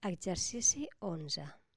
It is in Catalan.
Exercici 11.